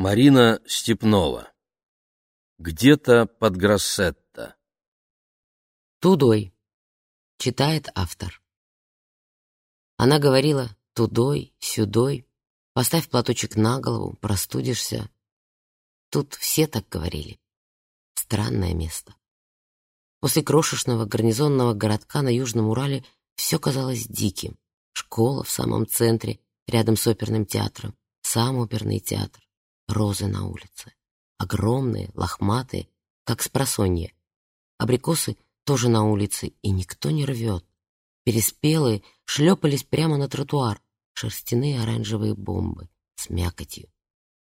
Марина Степнова. Где-то под Гроссетто. Тудой. Читает автор. Она говорила тудой, сюдой, поставь платочек на голову, простудишься. Тут все так говорили. Странное место. После крошечного гарнизонного городка на Южном Урале все казалось диким. Школа в самом центре, рядом с оперным театром, сам оперный театр розы на улице. Огромные, лохматые, как спросонья. Абрикосы тоже на улице, и никто не рвет. Переспелые шлепались прямо на тротуар, шерстяные оранжевые бомбы с мякотью.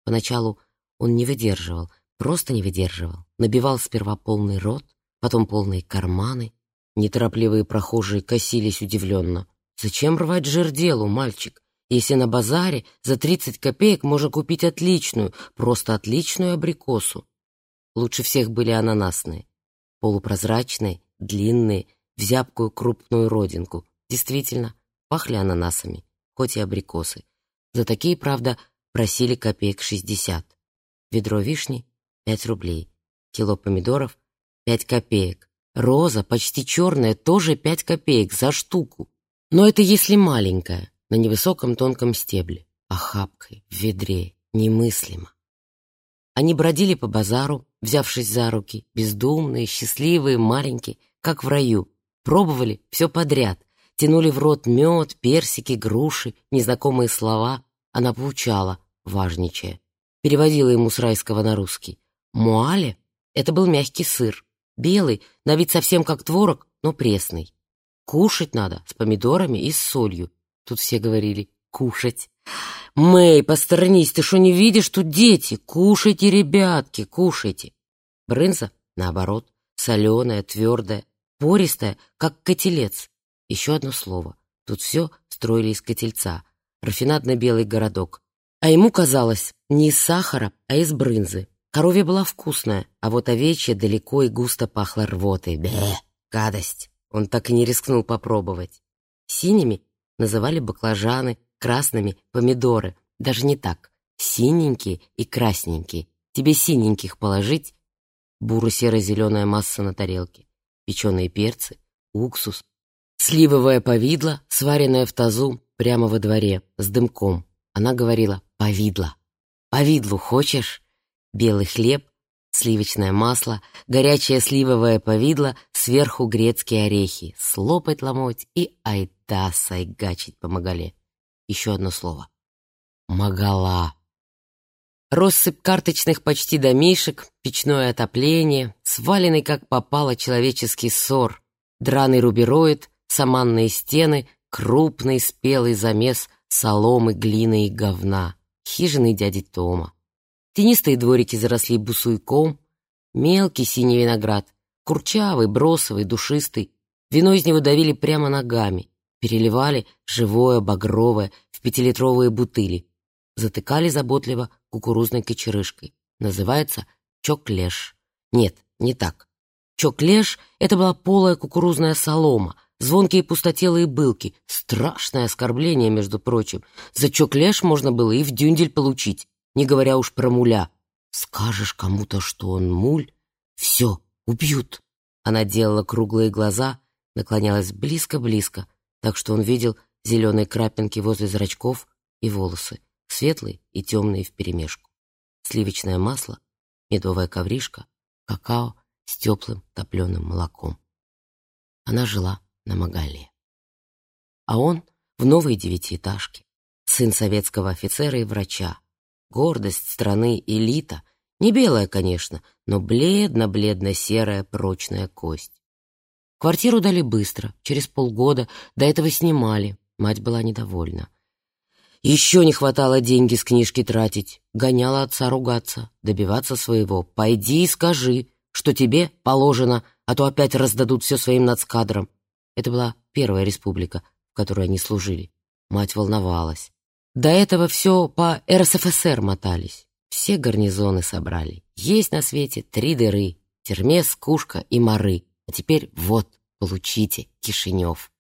Поначалу он не выдерживал, просто не выдерживал. Набивал сперва полный рот, потом полные карманы. Неторопливые прохожие косились удивленно. «Зачем рвать жерделу, мальчик? Если на базаре за 30 копеек можно купить отличную, просто отличную абрикосу. Лучше всех были ананасные. Полупрозрачные, длинные, в зябкую крупную родинку. Действительно, пахли ананасами, хоть и абрикосы. За такие, правда, просили копеек 60. Ведро вишни — 5 рублей. Кило помидоров — 5 копеек. Роза, почти черная, тоже 5 копеек за штуку. Но это если маленькая на невысоком тонком стебле, охапкой, в ведре, немыслимо. Они бродили по базару, взявшись за руки, бездумные, счастливые, маленькие, как в раю, пробовали все подряд, тянули в рот мед, персики, груши, незнакомые слова. Она поучала, важничая. Переводила ему с райского на русский. Муале — это был мягкий сыр, белый, на вид совсем как творог, но пресный. Кушать надо с помидорами и с солью, Тут все говорили «кушать». «Мэй, посторонись, ты что не видишь? Тут дети! Кушайте, ребятки, кушайте!» Брынза, наоборот, соленая, твердая, пористая, как котелец. Еще одно слово. Тут все строили из котельца. Рафинадно-белый городок. А ему казалось, не из сахара, а из брынзы. Коровья была вкусная, а вот овечья далеко и густо пахла рвотой. Бе, гадость. Он так и не рискнул попробовать. Синими называли баклажаны, красными — помидоры. Даже не так. Синенькие и красненькие. Тебе синеньких положить? Буро-серо-зеленая масса на тарелке. Печеные перцы, уксус. Сливовое повидло, сваренное в тазу прямо во дворе, с дымком. Она говорила «повидло». «Повидлу хочешь?» Белый хлеб, сливочное масло, горячее сливовое повидло, сверху грецкие орехи, слопать ломоть и айда сайгачить по магале. Еще одно слово. Магала. Россыпь карточных почти домишек, печное отопление, сваленный как попало человеческий ссор, драный рубероид, саманные стены, крупный спелый замес соломы, глины и говна, хижины дяди Тома. Тенистые дворики заросли бусуйком, мелкий синий виноград, курчавый, бросовый, душистый. Вино из него давили прямо ногами, переливали живое, багровое в пятилитровые бутыли, затыкали заботливо кукурузной кочерышкой. Называется чоклеш. Нет, не так. Чоклеш — это была полая кукурузная солома, звонкие пустотелые былки. Страшное оскорбление, между прочим. За чоклеш можно было и в дюндель получить не говоря уж про муля. Скажешь кому-то, что он муль, все, убьют. Она делала круглые глаза, наклонялась близко-близко, так что он видел зеленые крапинки возле зрачков и волосы, светлые и темные вперемешку. Сливочное масло, медовая ковришка, какао с теплым топленым молоком. Она жила на Магале. А он в новой девятиэтажке, сын советского офицера и врача, Гордость страны, элита. Не белая, конечно, но бледно-бледно-серая прочная кость. Квартиру дали быстро, через полгода, до этого снимали. Мать была недовольна. Еще не хватало деньги с книжки тратить. Гоняла отца ругаться, добиваться своего. «Пойди и скажи, что тебе положено, а то опять раздадут все своим нацкадрам». Это была первая республика, в которой они служили. Мать волновалась. До этого все по РСФСР мотались. Все гарнизоны собрали. Есть на свете три дыры. Термес, Кушка и Мары. А теперь вот, получите, Кишинев.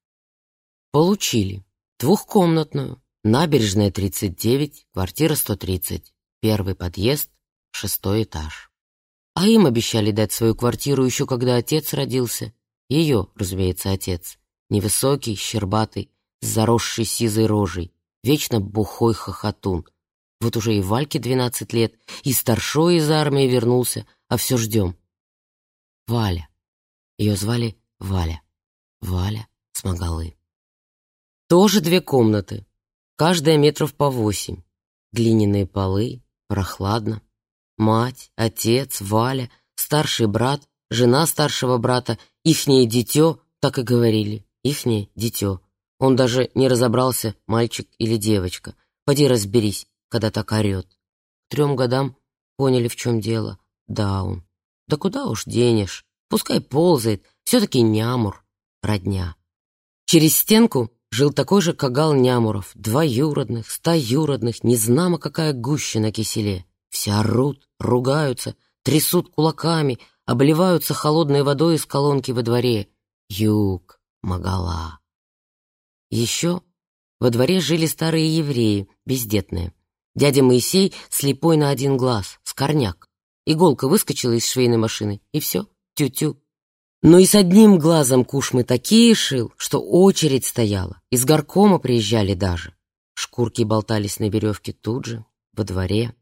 Получили. Двухкомнатную. Набережная 39, квартира 130. Первый подъезд, шестой этаж. А им обещали дать свою квартиру еще когда отец родился. Ее, разумеется, отец. Невысокий, щербатый, с заросшей сизой рожей, вечно бухой хохотун. Вот уже и Вальке двенадцать лет, и старшой из армии вернулся, а все ждем. Валя. Ее звали Валя. Валя Смогалы. Тоже две комнаты, каждая метров по восемь. Глиняные полы, прохладно. Мать, отец, Валя, старший брат, жена старшего брата, ихнее дитё, так и говорили, ихнее дитё. Он даже не разобрался, мальчик или девочка. Поди разберись, когда так орёт. К трем годам поняли, в чем дело. Даун. Да куда уж денешь. Пускай ползает, все-таки нямур, родня. Через стенку жил такой же Кагал Нямуров, двоюродных, стоюродных, незнамо какая гуща на киселе. Все орут, ругаются, трясут кулаками, обливаются холодной водой из колонки во дворе. Юг, Магала. Еще во дворе жили старые евреи, бездетные. Дядя Моисей слепой на один глаз, скорняк. Иголка выскочила из швейной машины, и все, тю-тю. Но и с одним глазом кушмы такие шил, что очередь стояла. Из горкома приезжали даже. Шкурки болтались на веревке тут же, во дворе.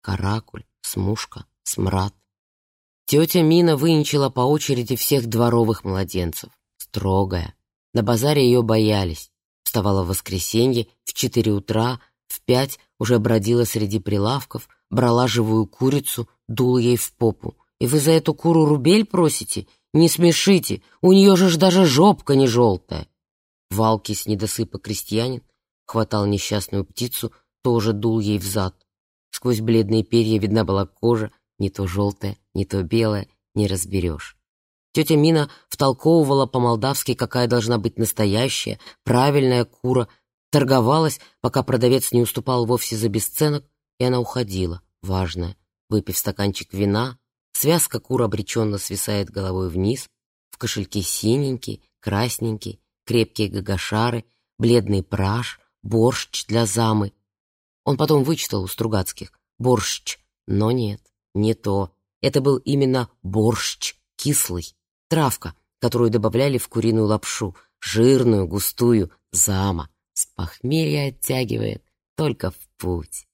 Каракуль, смушка, смрад. Тетя Мина выничила по очереди всех дворовых младенцев. Строгая. На базаре ее боялись. Вставала в воскресенье в четыре утра, в пять уже бродила среди прилавков, брала живую курицу, дула ей в попу. И вы за эту куру рубель просите? Не смешите, у нее же ж даже жопка не желтая. Валки с недосыпа крестьянин хватал несчастную птицу, тоже дул ей в зад. Сквозь бледные перья видна была кожа, не то желтая, не то белая, не разберешь. Тетя Мина втолковывала по-молдавски, какая должна быть настоящая, правильная кура, торговалась, пока продавец не уступал вовсе за бесценок, и она уходила, важная, выпив стаканчик вина, Связка кур обреченно свисает головой вниз, в кошельке синенький, красненький, крепкие гагашары, бледный праж, борщ для замы. Он потом вычитал у Стругацких борщ, но нет, не то. Это был именно борщ, кислый, травка, которую добавляли в куриную лапшу, жирную, густую, зама. С похмелья оттягивает, только в путь.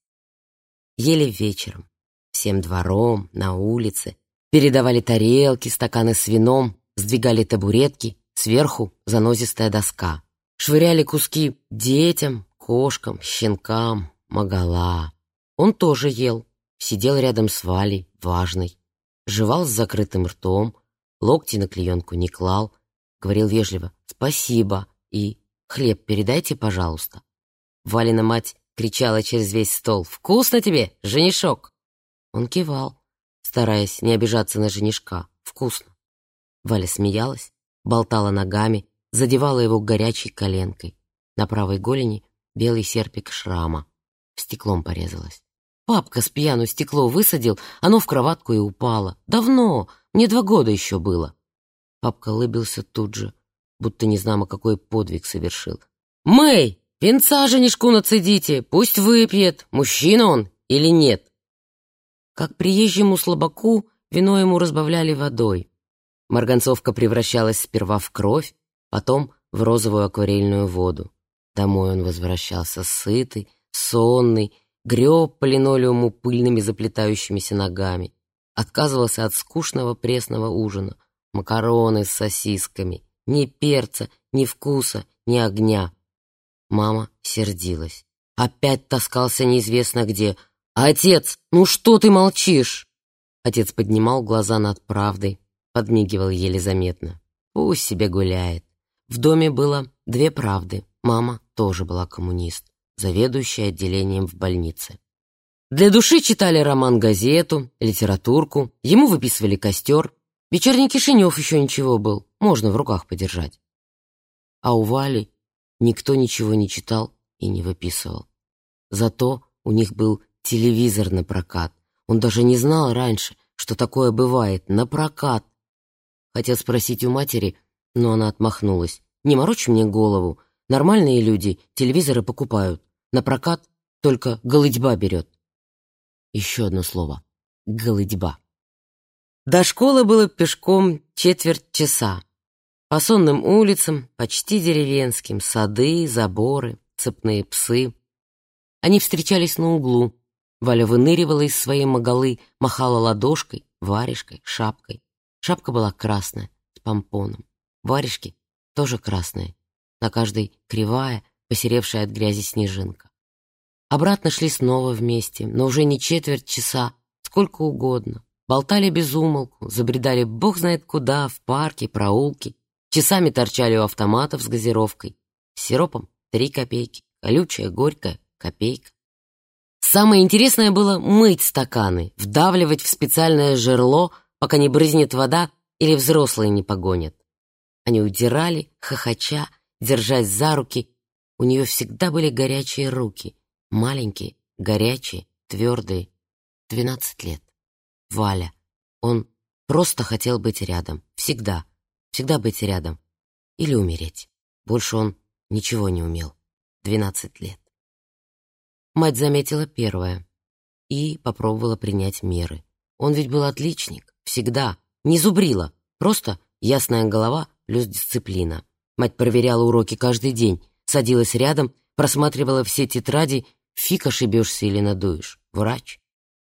Ели вечером, всем двором, на улице. Передавали тарелки, стаканы с вином, сдвигали табуретки, сверху занозистая доска. Швыряли куски детям, кошкам, щенкам, магала. Он тоже ел, сидел рядом с Валей, важный. Жевал с закрытым ртом, локти на клеенку не клал, говорил вежливо «спасибо» и «хлеб передайте, пожалуйста». Валина мать кричала через весь стол «Вкусно тебе, женишок!» Он кивал, стараясь не обижаться на женишка. Вкусно. Валя смеялась, болтала ногами, задевала его горячей коленкой. На правой голени белый серпик шрама. Стеклом порезалась. Папка с пьяну стекло высадил, оно в кроватку и упало. Давно, мне два года еще было. Папка улыбился тут же, будто не знамо какой подвиг совершил. «Мэй, венца женишку нацедите, пусть выпьет, мужчина он или нет». Как приезжему слабаку вино ему разбавляли водой. Марганцовка превращалась сперва в кровь, потом в розовую акварельную воду. Домой он возвращался сытый, сонный, греб по линолеуму пыльными заплетающимися ногами, отказывался от скучного пресного ужина, макароны с сосисками, ни перца, ни вкуса, ни огня. Мама сердилась. Опять таскался неизвестно где, «Отец, ну что ты молчишь?» Отец поднимал глаза над правдой, подмигивал еле заметно. «Пусть себе гуляет». В доме было две правды. Мама тоже была коммунист, заведующая отделением в больнице. Для души читали роман-газету, литературку, ему выписывали костер. Вечерний Кишинев еще ничего был, можно в руках подержать. А у Вали никто ничего не читал и не выписывал. Зато у них был телевизор на прокат. Он даже не знал раньше, что такое бывает, на прокат. Хотел спросить у матери, но она отмахнулась. «Не морочь мне голову. Нормальные люди телевизоры покупают. На прокат только голытьба берет». Еще одно слово. Голыдьба. До школы было пешком четверть часа. По сонным улицам, почти деревенским, сады, заборы, цепные псы. Они встречались на углу. Валя выныривала из своей моголы, махала ладошкой, варежкой, шапкой. Шапка была красная, с помпоном. Варежки тоже красные. На каждой кривая, посеревшая от грязи снежинка. Обратно шли снова вместе, но уже не четверть часа, сколько угодно. Болтали без умолку, забредали бог знает куда, в парки, проулки. Часами торчали у автоматов с газировкой. С сиропом три копейки, колючая, горькая, копейка. Самое интересное было мыть стаканы, вдавливать в специальное жерло, пока не брызнет вода или взрослые не погонят. Они удирали, хохоча, держась за руки. У нее всегда были горячие руки, маленькие, горячие, твердые. Двенадцать лет. Валя. Он просто хотел быть рядом. Всегда. Всегда быть рядом. Или умереть. Больше он ничего не умел. Двенадцать лет. Мать заметила первое и попробовала принять меры. Он ведь был отличник, всегда, не зубрила, просто ясная голова плюс дисциплина. Мать проверяла уроки каждый день, садилась рядом, просматривала все тетради, фиг ошибешься или надуешь. Врач.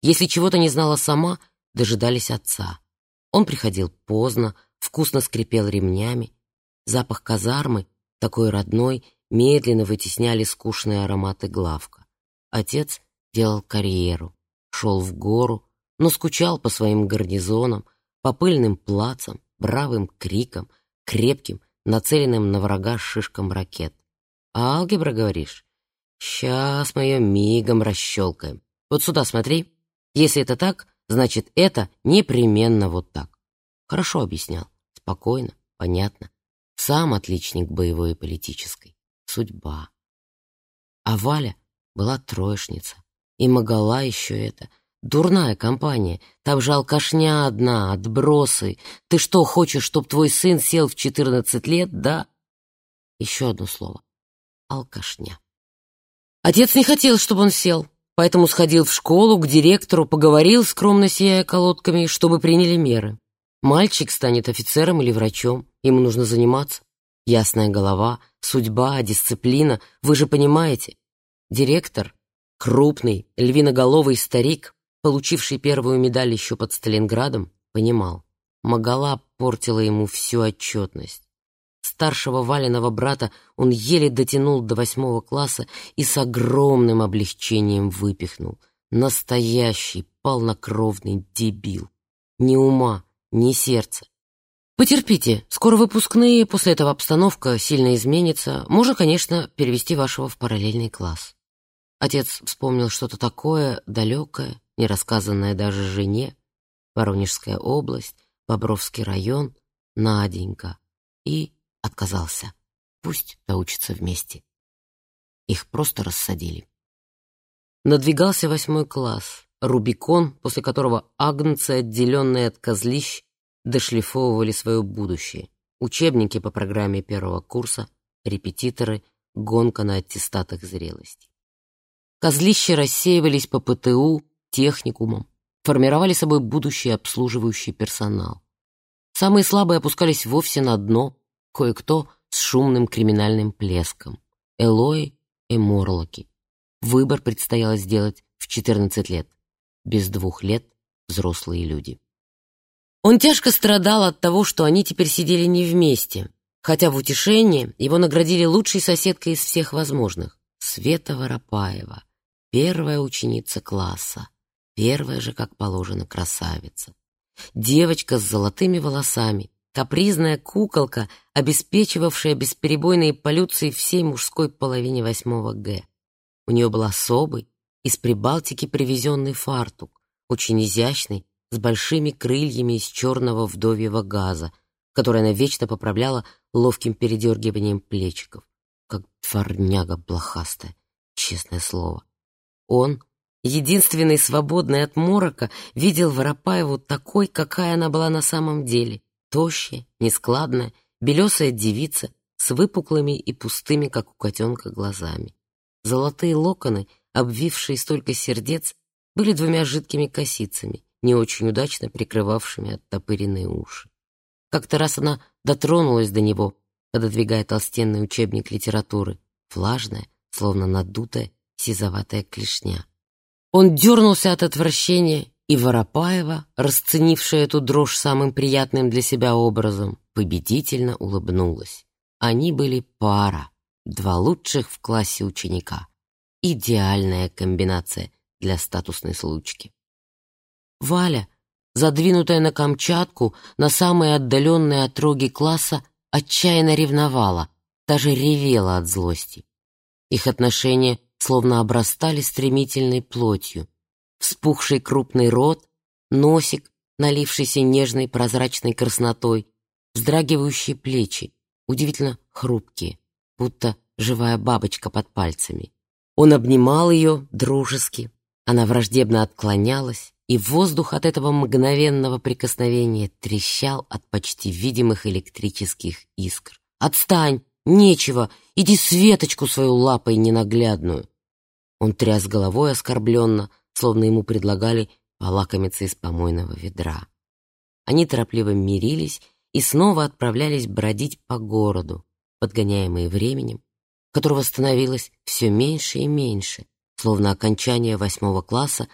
Если чего-то не знала сама, дожидались отца. Он приходил поздно, вкусно скрипел ремнями. Запах казармы, такой родной, медленно вытесняли скучные ароматы главка. Отец делал карьеру, шел в гору, но скучал по своим гарнизонам, по пыльным плацам, бравым крикам, крепким, нацеленным на врага шишкам ракет. А алгебра, говоришь? Сейчас мы ее мигом расщелкаем. Вот сюда смотри. Если это так, значит, это непременно вот так. Хорошо объяснял. Спокойно, понятно. Сам отличник боевой и политической. Судьба. А Валя была троечница. И могла еще это. Дурная компания. Там же алкашня одна, отбросы. Ты что, хочешь, чтоб твой сын сел в четырнадцать лет, да? Еще одно слово. Алкашня. Отец не хотел, чтобы он сел, поэтому сходил в школу к директору, поговорил, скромно сияя колодками, чтобы приняли меры. Мальчик станет офицером или врачом, ему нужно заниматься. Ясная голова, судьба, дисциплина, вы же понимаете. Директор, крупный, львиноголовый старик, получивший первую медаль еще под Сталинградом, понимал, Магала портила ему всю отчетность. Старшего Валиного брата он еле дотянул до восьмого класса и с огромным облегчением выпихнул. Настоящий, полнокровный дебил. Ни ума, ни сердца. Потерпите, скоро выпускные, после этого обстановка сильно изменится. Можно, конечно, перевести вашего в параллельный класс. Отец вспомнил что-то такое далекое, не рассказанное даже жене. Воронежская область, Бобровский район, Наденька. И отказался. Пусть доучатся вместе. Их просто рассадили. Надвигался восьмой класс, Рубикон, после которого агнцы, отделенные от козлищ, дошлифовывали свое будущее. Учебники по программе первого курса, репетиторы, гонка на аттестатах зрелости. Козлища рассеивались по ПТУ, техникумам, формировали собой будущий обслуживающий персонал. Самые слабые опускались вовсе на дно, кое-кто с шумным криминальным плеском. Элои и Морлоки. Выбор предстояло сделать в 14 лет. Без двух лет взрослые люди. Он тяжко страдал от того, что они теперь сидели не вместе, хотя в утешение его наградили лучшей соседкой из всех возможных — Света Воропаева, Первая ученица класса, первая же, как положено, красавица. Девочка с золотыми волосами, капризная куколка, обеспечивавшая бесперебойные полюции всей мужской половине восьмого Г. У нее был особый, из Прибалтики привезенный фартук, очень изящный, с большими крыльями из черного вдовьего газа, который она вечно поправляла ловким передергиванием плечиков, как дворняга блохастая, честное слово. Он, единственный свободный от морока, видел Воропаеву такой, какая она была на самом деле. Тощая, нескладная, белесая девица с выпуклыми и пустыми, как у котенка, глазами. Золотые локоны, обвившие столько сердец, были двумя жидкими косицами, не очень удачно прикрывавшими оттопыренные уши. Как-то раз она дотронулась до него, пододвигая толстенный учебник литературы, влажная, словно надутая, сизоватая клешня. Он дернулся от отвращения, и Воропаева, расценившая эту дрожь самым приятным для себя образом, победительно улыбнулась. Они были пара, два лучших в классе ученика. Идеальная комбинация для статусной случки. Валя, задвинутая на Камчатку, на самые отдаленные отроги класса, отчаянно ревновала, даже ревела от злости. Их отношения словно обрастали стремительной плотью. Вспухший крупный рот, носик, налившийся нежной прозрачной краснотой, вздрагивающие плечи, удивительно хрупкие, будто живая бабочка под пальцами. Он обнимал ее дружески, она враждебно отклонялась, и воздух от этого мгновенного прикосновения трещал от почти видимых электрических искр. «Отстань! Нечего! Иди Светочку свою лапой ненаглядную!» Он тряс головой оскорбленно, словно ему предлагали полакомиться из помойного ведра. Они торопливо мирились и снова отправлялись бродить по городу, подгоняемые временем, которого становилось все меньше и меньше, словно окончание восьмого класса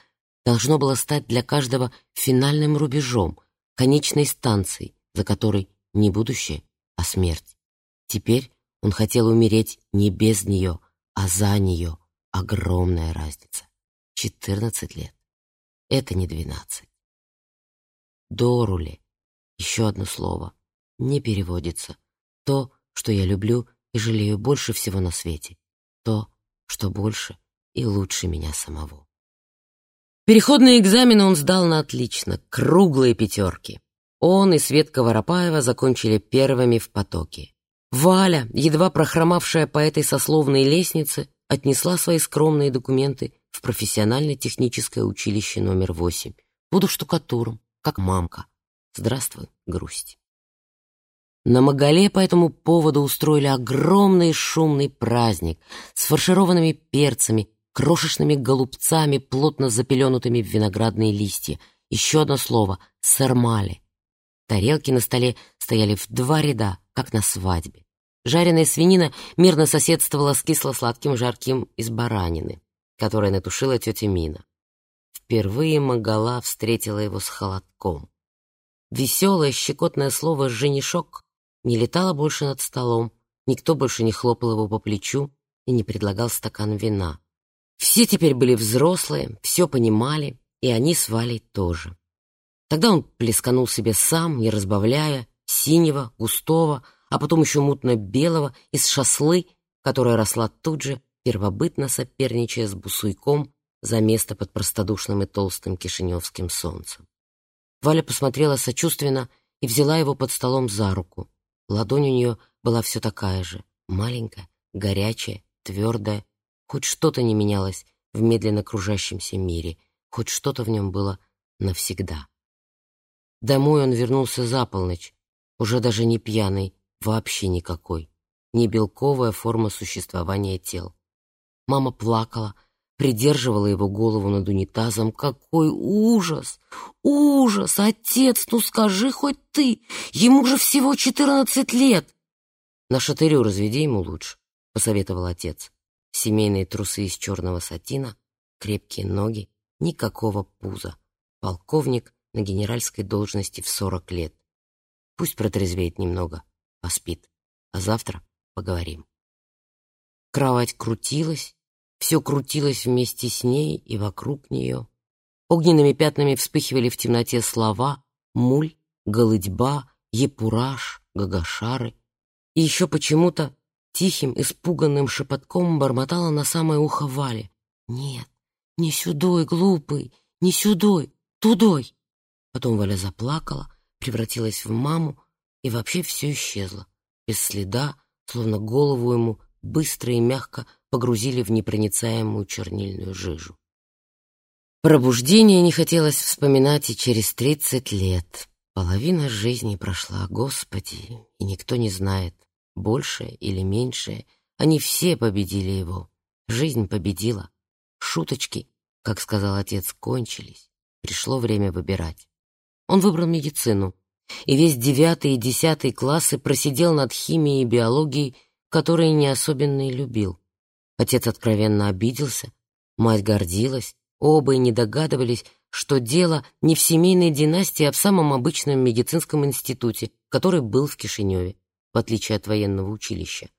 должно было стать для каждого финальным рубежом, конечной станцией, за которой не будущее, а смерть. Теперь он хотел умереть не без нее, а за нее. Огромная разница. Четырнадцать лет. Это не двенадцать. Доруле. Еще одно слово. Не переводится. То, что я люблю и жалею больше всего на свете. То, что больше и лучше меня самого. Переходные экзамены он сдал на отлично, круглые пятерки. Он и Светка Воропаева закончили первыми в потоке. Валя, едва прохромавшая по этой сословной лестнице, отнесла свои скромные документы в профессионально-техническое училище номер восемь. Буду штукатуром, как мамка. Здравствуй, грусть. На Магале по этому поводу устроили огромный шумный праздник с фаршированными перцами, крошечными голубцами, плотно запеленутыми в виноградные листья. Еще одно слово — сармали. Тарелки на столе стояли в два ряда, как на свадьбе. Жареная свинина мирно соседствовала с кисло-сладким жарким из баранины, которое натушила тетя Мина. Впервые Магала встретила его с холодком. Веселое, щекотное слово «женишок» не летало больше над столом, никто больше не хлопал его по плечу и не предлагал стакан вина. Все теперь были взрослые, все понимали, и они с Валей тоже. Тогда он плесканул себе сам, не разбавляя, синего, густого, а потом еще мутно-белого из шаслы, которая росла тут же, первобытно соперничая с бусуйком за место под простодушным и толстым кишиневским солнцем. Валя посмотрела сочувственно и взяла его под столом за руку. Ладонь у нее была все такая же, маленькая, горячая, твердая, Хоть что-то не менялось в медленно кружащемся мире, хоть что-то в нем было навсегда. Домой он вернулся за полночь, уже даже не пьяный, вообще никакой, не белковая форма существования тел. Мама плакала, придерживала его голову над унитазом. Какой ужас! Ужас! Отец, ну скажи хоть ты! Ему же всего четырнадцать лет! На шатырю разведи ему лучше, — посоветовал отец семейные трусы из черного сатина, крепкие ноги, никакого пуза. Полковник на генеральской должности в сорок лет. Пусть протрезвеет немного, поспит, а завтра поговорим. Кровать крутилась, все крутилось вместе с ней и вокруг нее. Огненными пятнами вспыхивали в темноте слова «муль», «голыдьба», «епураж», «гагашары». И еще почему-то Тихим, испуганным шепотком бормотала на самое ухо Вали. «Нет, не сюдой, глупый, не сюдой, тудой!» Потом Валя заплакала, превратилась в маму, и вообще все исчезло. Без следа, словно голову ему быстро и мягко погрузили в непроницаемую чернильную жижу. Пробуждение не хотелось вспоминать и через тридцать лет. Половина жизни прошла, Господи, и никто не знает, большее или меньшее, они все победили его. Жизнь победила. Шуточки как сказал отец, кончились. Пришло время выбирать. Он выбрал медицину, и весь девятый и десятый классы просидел над химией и биологией, которые не особенно и любил. Отец откровенно обиделся, мать гордилась, оба и не догадывались, что дело не в семейной династии, а в самом обычном медицинском институте, который был в Кишиневе, в отличие от военного училища.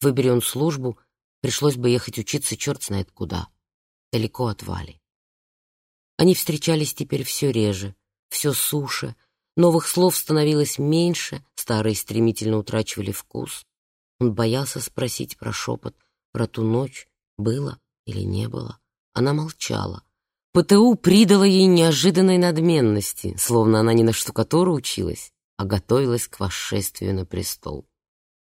Выбери он службу, пришлось бы ехать учиться черт знает куда, далеко от Вали. Они встречались теперь все реже, все суше, новых слов становилось меньше, старые стремительно утрачивали вкус. Он боялся спросить про шепот, про ту ночь, было или не было. Она молчала. ПТУ придала ей неожиданной надменности, словно она не на штукатуру училась, а готовилась к восшествию на престол.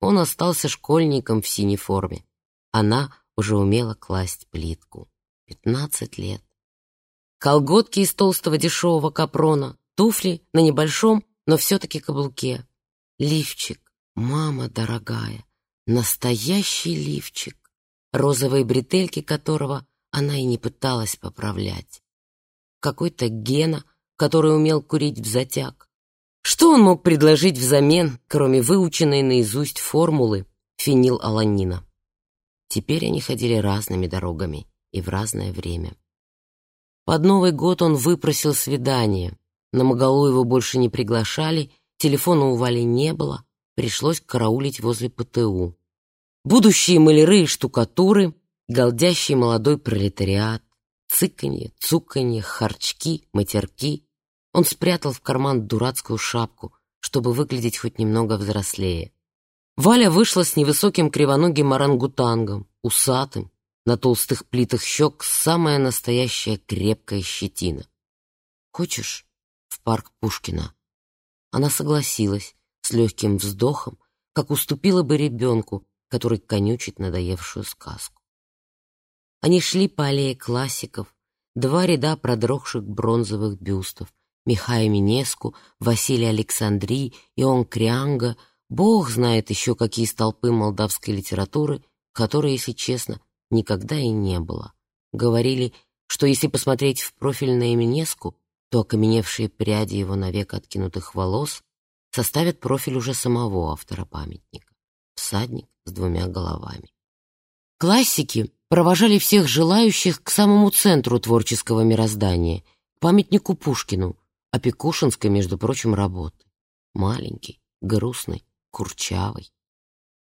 Он остался школьником в синей форме. Она уже умела класть плитку. Пятнадцать лет. Колготки из толстого дешевого капрона, туфли на небольшом, но все-таки каблуке. Лифчик, мама дорогая, настоящий лифчик, розовые бретельки которого она и не пыталась поправлять. Какой-то Гена, который умел курить в затяг. Что он мог предложить взамен, кроме выученной наизусть формулы фенилаланина? Теперь они ходили разными дорогами и в разное время. Под Новый год он выпросил свидание. На Магалу его больше не приглашали, телефона у Вали не было, пришлось караулить возле ПТУ. Будущие маляры и штукатуры голдящий молодой пролетариат, цыканье, цуканье, харчки, матерки. Он спрятал в карман дурацкую шапку, чтобы выглядеть хоть немного взрослее. Валя вышла с невысоким кривоногим орангутангом, усатым, на толстых плитах щек самая настоящая крепкая щетина. «Хочешь в парк Пушкина?» Она согласилась с легким вздохом, как уступила бы ребенку, который конючит надоевшую сказку. Они шли по аллее классиков, два ряда продрогших бронзовых бюстов, Михая Минеску, Василия Александрий, Ион Крианга, бог знает еще какие столпы молдавской литературы, которые, если честно, никогда и не было. Говорили, что если посмотреть в профиль на Минеску, то окаменевшие пряди его навек откинутых волос составят профиль уже самого автора памятника. Всадник с двумя головами. Классики провожали всех желающих к самому центру творческого мироздания, к памятнику Пушкину, опекушинской, между прочим, работы. Маленький, грустный, курчавый.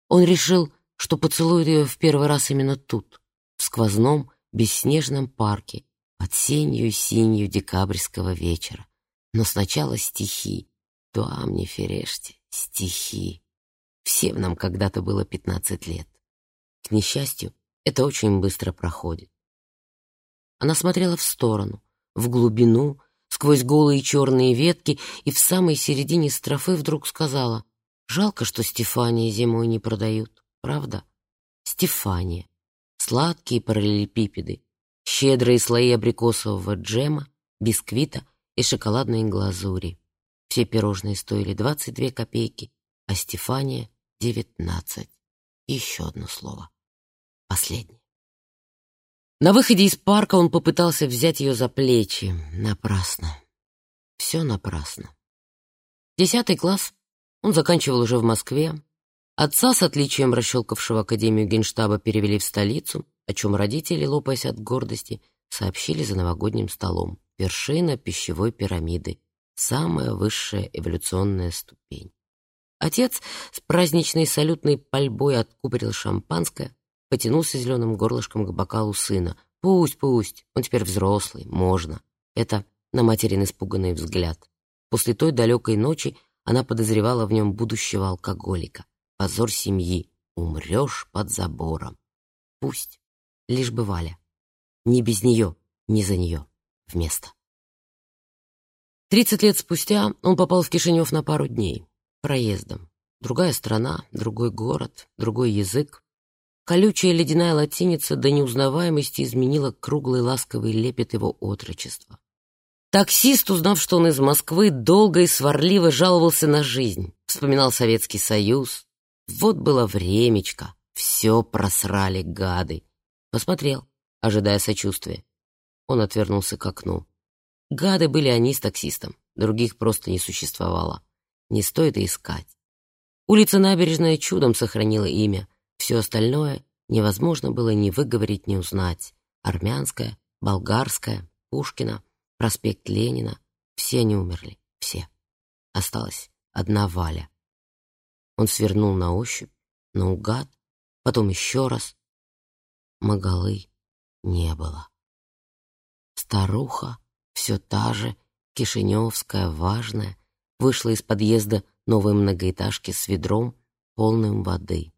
Он решил, что поцелует ее в первый раз именно тут, в сквозном, бесснежном парке, под сенью синью декабрьского вечера. Но сначала стихи. Мне ферешьте, стихи. Всем нам когда-то было пятнадцать лет. К несчастью, это очень быстро проходит. Она смотрела в сторону, в глубину, сквозь голые черные ветки, и в самой середине строфы вдруг сказала, «Жалко, что Стефания зимой не продают, правда?» Стефания. Сладкие параллелепипеды, щедрые слои абрикосового джема, бисквита и шоколадной глазури. Все пирожные стоили 22 копейки, а Стефания — 19. И еще одно слово. Последнее. На выходе из парка он попытался взять ее за плечи. Напрасно. Все напрасно. Десятый класс он заканчивал уже в Москве. Отца с отличием расщелкавшего Академию Генштаба перевели в столицу, о чем родители, лопаясь от гордости, сообщили за новогодним столом. Вершина пищевой пирамиды. Самая высшая эволюционная ступень. Отец с праздничной салютной пальбой откупорил шампанское, потянулся зеленым горлышком к бокалу сына. «Пусть, пусть, он теперь взрослый, можно». Это на материн испуганный взгляд. После той далекой ночи она подозревала в нем будущего алкоголика. Позор семьи. Умрешь под забором. Пусть. Лишь бы Валя. Не без нее, не за нее. Вместо. Тридцать лет спустя он попал в Кишинев на пару дней. Проездом. Другая страна, другой город, другой язык. Колючая ледяная латиница до неузнаваемости изменила круглый ласковый лепет его отрочества. Таксист, узнав, что он из Москвы, долго и сварливо жаловался на жизнь. Вспоминал Советский Союз. Вот было времечко. Все просрали гады. Посмотрел, ожидая сочувствия. Он отвернулся к окну. Гады были они с таксистом, других просто не существовало. Не стоит и искать. Улица Набережная чудом сохранила имя. Все остальное невозможно было ни выговорить, ни узнать. Армянская, болгарская, Пушкина, проспект Ленина. Все они умерли, все. Осталась одна Валя. Он свернул на ощупь, наугад, потом еще раз. Магалы не было. Старуха, все та же, кишиневская, важная, вышла из подъезда новой многоэтажки с ведром, полным воды.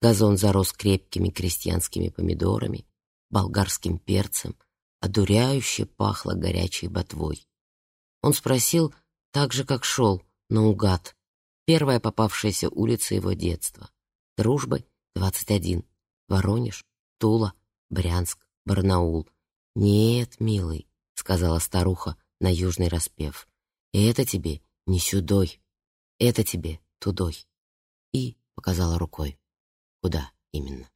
Газон зарос крепкими крестьянскими помидорами, болгарским перцем, одуряюще пахло горячей ботвой. Он спросил так же, как шел, наугад, первая попавшаяся улица его детства. Дружбы, 21, Воронеж, Тула, Брянск, Барнаул. «Нет, милый», — сказала старуха на южный распев, — «это тебе не сюдой, это тебе тудой». И показала рукой. Куда именно?